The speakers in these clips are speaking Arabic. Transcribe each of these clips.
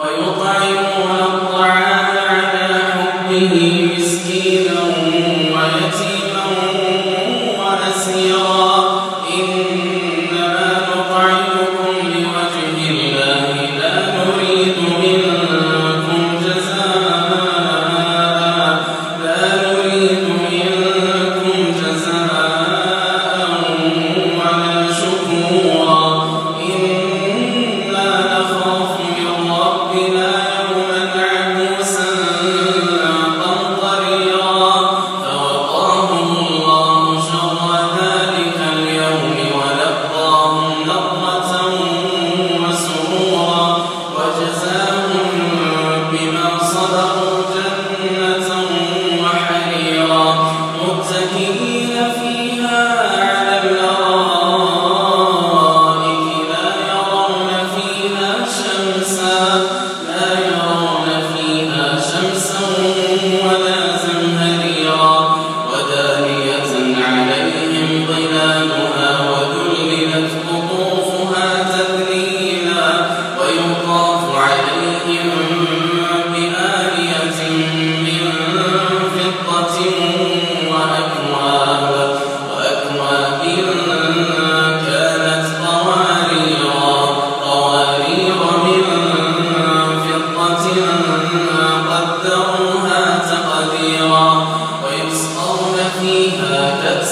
ويطعمون الطعام على حبه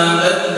والظالمين